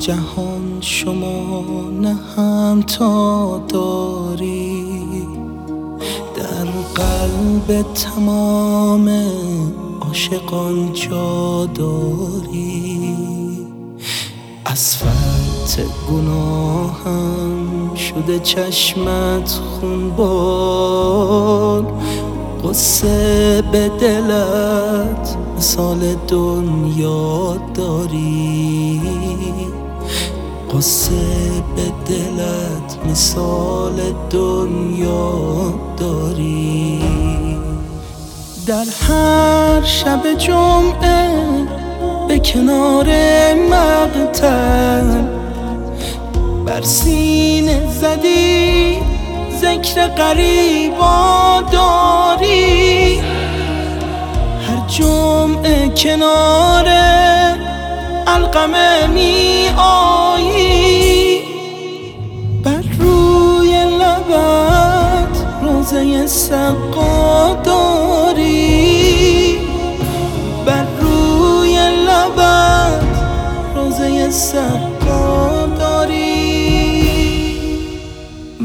جهان شما نه هم تا داری. در قلب تمام عاشقان جا داری. اسفلت گناهم شده چشمت خونبار قصه به دلت مثال دنیا داری. قصه به دلت مثال دنیا داری. در هر شب جمعه به کنار مقتل بر سینه زدی ذکر قریبا داری. هر جمعه کنار القمه می آیی روزه سقا داری بر روی لبت روزه سقا داری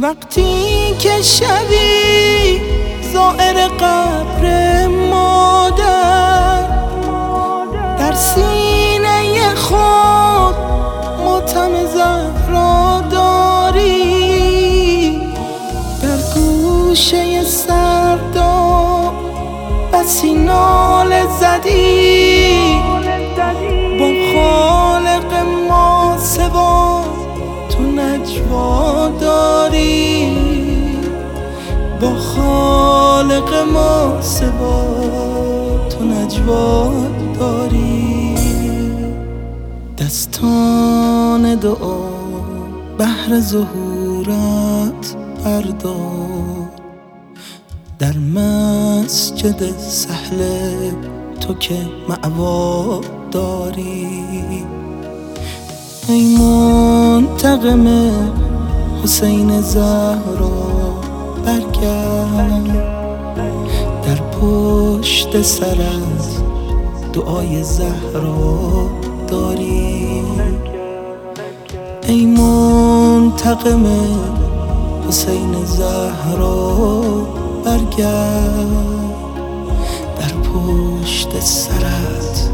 وقتی که شبی زائر قبر گوشه سردا بسی ناله زدی. با خالق ما سوا تو نجوا داری. با خالق ما سوا تو نجوا داری. دستان دعا بهر ظهورت بردار در مسجد سهل تو که معوا داری. ای منتقم حسین زهرا برگرد در پشت سرت دعای زهرا داری. ای منتقم حسین زهرا اگر در پشت سرت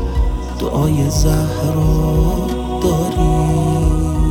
دعای زهرا داری.